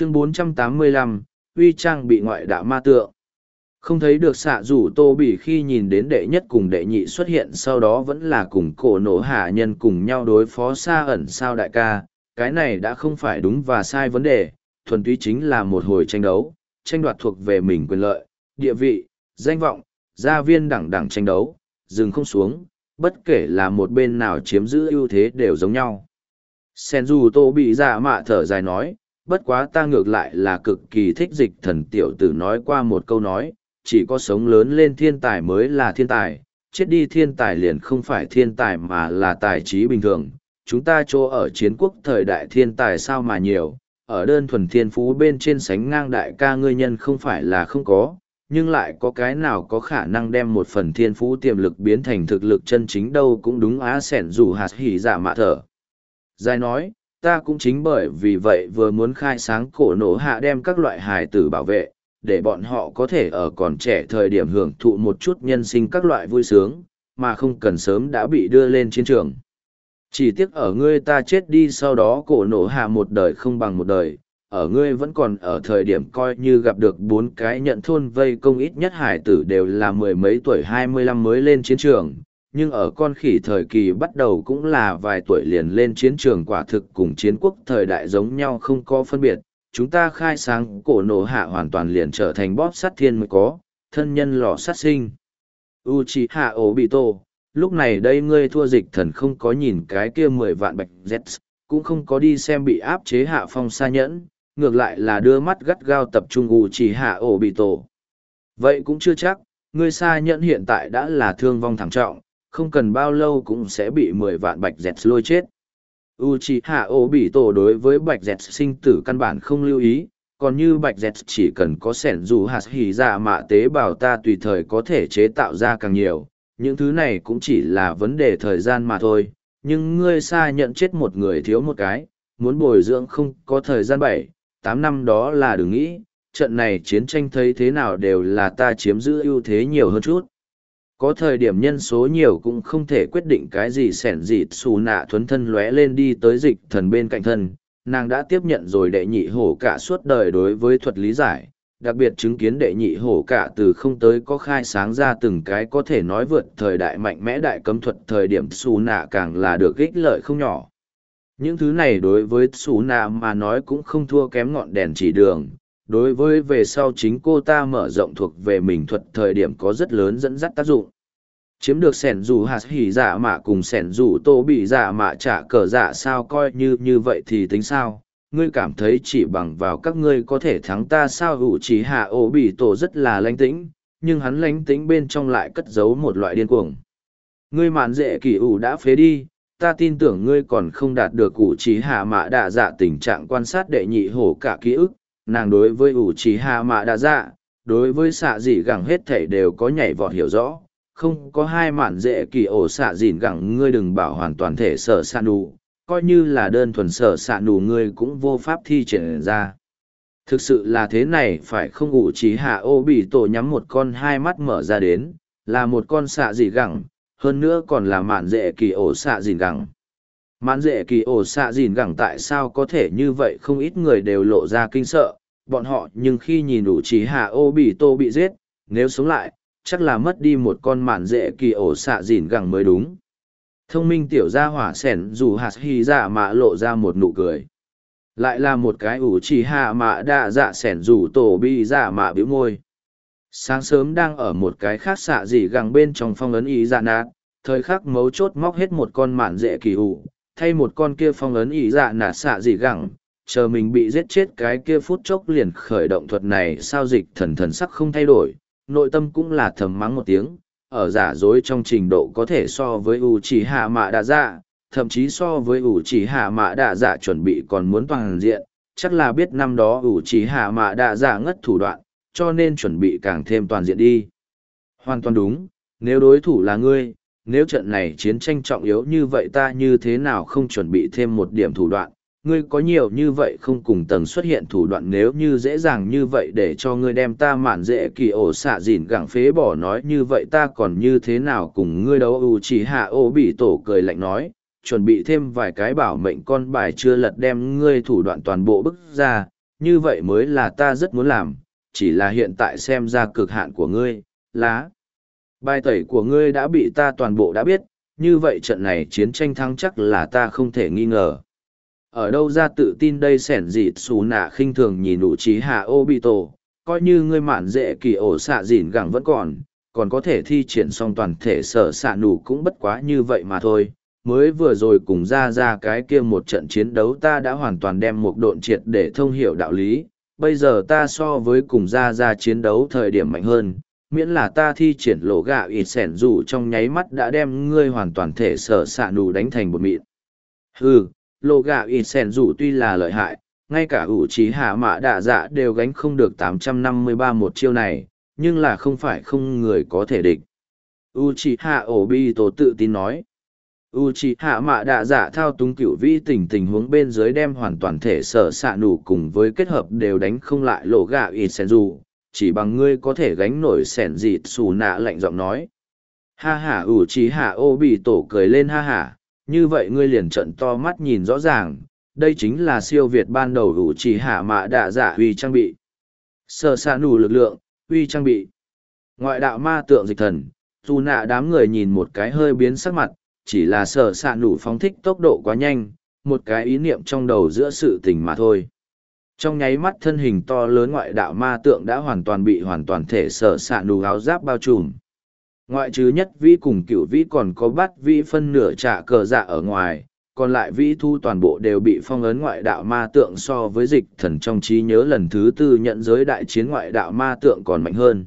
chương 485, uy trang bị ngoại đạo ma tượng. Không thấy được xạ rủ tô bỉ khi nhìn đến đệ nhất cùng đệ nhị xuất hiện sau đó vẫn là cùng cổ nổ hạ nhân cùng nhau đối phó xa ẩn sao đại ca. Cái này đã không phải đúng và sai vấn đề thuần túy chính là một hồi tranh đấu tranh đoạt thuộc về mình quyền lợi địa vị danh vọng gia viên đẳng đẳng tranh đấu dừng không xuống bất kể là một bên nào chiếm giữ ưu thế đều giống nhau. Sen dù tô bị giả dạ mạ thở dài nói bất quá ta ngược lại là cực kỳ thích dịch thần tiểu tử nói qua một câu nói chỉ có sống lớn lên thiên tài mới là thiên tài, chết đi thiên tài liền không phải thiên tài mà là tài trí bình thường. Chúng ta chỗ ở chiến quốc thời đại thiên tài sao mà nhiều, ở đơn thuần thiên phú bên trên sánh ngang đại ca ngươi nhân không phải là không có, nhưng lại có cái nào có khả năng đem một phần thiên phú tiềm lực biến thành thực lực chân chính đâu cũng đúng á sẻn dù hạt hỉ giả mạ thở. Giai nói, ta cũng chính bởi vì vậy vừa muốn khai sáng cổ nổ hạ đem các loại hài tử bảo vệ, để bọn họ có thể ở còn trẻ thời điểm hưởng thụ một chút nhân sinh các loại vui sướng, mà không cần sớm đã bị đưa lên chiến trường. Chỉ tiếc ở ngươi ta chết đi sau đó cổ nổ hạ một đời không bằng một đời, ở ngươi vẫn còn ở thời điểm coi như gặp được bốn cái nhận thôn vây công ít nhất hải tử đều là mười mấy tuổi hai mươi lăm mới lên chiến trường, nhưng ở con khỉ thời kỳ bắt đầu cũng là vài tuổi liền lên chiến trường quả thực cùng chiến quốc thời đại giống nhau không có phân biệt, chúng ta khai sáng cổ nổ hạ hoàn toàn liền trở thành bóp sát thiên mới có, thân nhân lò sát sinh. Uchiha Obito, lúc này đây ngươi thua dịch thần không có nhìn cái kia mười vạn bạch Z, cũng không có đi xem bị áp chế hạ phong xa nhẫn, ngược lại là đưa mắt gắt gao tập trung Uchiha Obito. Vậy cũng chưa chắc, ngươi xa nhẫn hiện tại đã là thương vong thẳng trọng, không cần bao lâu cũng sẽ bị mười vạn bạch dẹt lôi chết. Uchiha Obito đối với Bạch Dẹt sinh tử căn bản không lưu ý, còn như Bạch Dẹt chỉ cần có sẻn dù hạt hỉ dạ mạ tế bào ta tùy thời có thể chế tạo ra càng nhiều, những thứ này cũng chỉ là vấn đề thời gian mà thôi, nhưng ngươi xa nhận chết một người thiếu một cái, muốn bồi dưỡng không có thời gian bảy, tám năm đó là đừng nghĩ, trận này chiến tranh thấy thế nào đều là ta chiếm giữ ưu thế nhiều hơn chút có thời điểm nhân số nhiều cũng không thể quyết định cái gì sẻn dịt xù nạ thuấn thân lóe lên đi tới dịch thần bên cạnh thân. Nàng đã tiếp nhận rồi đệ nhị hổ cả suốt đời đối với thuật lý giải, đặc biệt chứng kiến đệ nhị hổ cả từ không tới có khai sáng ra từng cái có thể nói vượt thời đại mạnh mẽ đại cấm thuật thời điểm xù nạ càng là được ích lợi không nhỏ. Những thứ này đối với xù nạ mà nói cũng không thua kém ngọn đèn chỉ đường đối với về sau chính cô ta mở rộng thuộc về mình thuật thời điểm có rất lớn dẫn dắt tác dụng. Chiếm được sẻn dù hạt hỉ dạ mạ cùng sẻn dù tô bị dạ mạ trả cờ dạ sao coi như như vậy thì tính sao? Ngươi cảm thấy chỉ bằng vào các ngươi có thể thắng ta sao? Ủ chỉ hạ ổ bị tổ rất là lánh tĩnh, nhưng hắn lánh tĩnh bên trong lại cất giấu một loại điên cuồng. Ngươi mạn dễ kỳ ủ đã phế đi, ta tin tưởng ngươi còn không đạt được ủ chỉ hạ mạ đạ dạ tình trạng quan sát đệ nhị hổ cả ký ức nàng đối với ủ trì hạ mạ đa dạ đối với xạ dị gẳng hết thể đều có nhảy vọt hiểu rõ, không có hai mạn dễ kỳ ổ xạ dịn gẳng, ngươi đừng bảo hoàn toàn thể sở xạ đủ coi như là đơn thuần sở xạ đủ ngươi cũng vô pháp thi triển ra. Thực sự là thế này, phải không ủ trí hạ ô bị tổ nhắm một con hai mắt mở ra đến, là một con xạ dị gẳng, hơn nữa còn là mạn dễ kỳ ổ xạ dịn gẳng. Mạn dễ kỳ ổ xạ dịn gẳng tại sao có thể như vậy, không ít người đều lộ ra kinh sợ bọn họ nhưng khi nhìn đủ chỉ hạ ô bị tô bị giết, nếu sống lại, chắc là mất đi một con mạn dễ kỳ ổ xạ dìn gẳng mới đúng. Thông minh tiểu gia hỏa sẻn dù hạt hy dạ mạ lộ ra một nụ cười. Lại là một cái ủ chỉ hạ mạ đa dạ sẻn dù tổ bi dạ mạ biểu môi. Sáng sớm đang ở một cái khác xạ dị gẳng bên trong phong ấn ý dạ nạt, thời khắc mấu chốt móc hết một con mạn dễ kỳ ủ, thay một con kia phong ấn ý dạ nạt xạ dị gẳng, chờ mình bị giết chết cái kia phút chốc liền khởi động thuật này sao dịch thần thần sắc không thay đổi, nội tâm cũng là thầm mắng một tiếng, ở giả dối trong trình độ có thể so với ủ chỉ hạ mạ đạ dạ, thậm chí so với ủ chỉ hạ mạ đạ dạ chuẩn bị còn muốn toàn diện, chắc là biết năm đó ủ chỉ hạ mạ đạ dạ ngất thủ đoạn, cho nên chuẩn bị càng thêm toàn diện đi. Hoàn toàn đúng, nếu đối thủ là ngươi, nếu trận này chiến tranh trọng yếu như vậy ta như thế nào không chuẩn bị thêm một điểm thủ đoạn, ngươi có nhiều như vậy không cùng tầng xuất hiện thủ đoạn nếu như dễ dàng như vậy để cho ngươi đem ta mạn dễ kỳ ổ xạ dìn gẳng phế bỏ nói như vậy ta còn như thế nào cùng ngươi đấu ưu chỉ hạ ô bị tổ cười lạnh nói chuẩn bị thêm vài cái bảo mệnh con bài chưa lật đem ngươi thủ đoạn toàn bộ bức ra như vậy mới là ta rất muốn làm, chỉ là hiện tại xem ra cực hạn của ngươi, lá. Bài tẩy của ngươi đã bị ta toàn bộ đã biết, như vậy trận này chiến tranh thắng chắc là ta không thể nghi ngờ. Ở đâu ra tự tin đây sẻn dịt xù nạ khinh thường nhìn ủ trí hạ ô bị tổ, coi như ngươi mạn dễ kỳ ổ xạ dịn gẳng vẫn còn, còn có thể thi triển xong toàn thể sở xạ nụ cũng bất quá như vậy mà thôi. Mới vừa rồi cùng ra ra cái kia một trận chiến đấu ta đã hoàn toàn đem một độn triệt để thông hiểu đạo lý, bây giờ ta so với cùng ra ra chiến đấu thời điểm mạnh hơn, miễn là ta thi triển lộ gạ ít sẻn dù trong nháy mắt đã đem ngươi hoàn toàn thể sở xạ nù đánh thành một mịn. ừ lộ gà ít sẻn dù tuy là lợi hại, ngay cả ủ trí hạ mạ đạ dạ đều gánh không được 853 một chiêu này, nhưng là không phải không người có thể địch. Uchiha Obito tự tin nói. Uchiha mạ đạ dạ thao túng cửu vi tình tình huống bên dưới đem hoàn toàn thể sở xạ nủ cùng với kết hợp đều đánh không lại lộ gạ ít sen dù, chỉ bằng ngươi có thể gánh nổi sẻn dịt xù nạ lạnh giọng nói. Ha ha Uchiha Obito cười lên ha ha, như vậy ngươi liền trận to mắt nhìn rõ ràng, đây chính là siêu việt ban đầu Uchiha mạ đạ giả huy trang bị. Sở xạ nủ lực lượng, uy trang bị. Ngoại đạo ma tượng dịch thần, dù nạ đám người nhìn một cái hơi biến sắc mặt, chỉ là sở xạ nủ phóng thích tốc độ quá nhanh, một cái ý niệm trong đầu giữa sự tình mà thôi. Trong nháy mắt thân hình to lớn ngoại đạo ma tượng đã hoàn toàn bị hoàn toàn thể sở xạ nủ áo giáp bao trùm. Ngoại trừ nhất vĩ cùng cửu vĩ còn có bắt vĩ phân nửa trả cờ dạ ở ngoài, còn lại vĩ thu toàn bộ đều bị phong ấn ngoại đạo ma tượng so với dịch thần trong trí nhớ lần thứ tư nhận giới đại chiến ngoại đạo ma tượng còn mạnh hơn.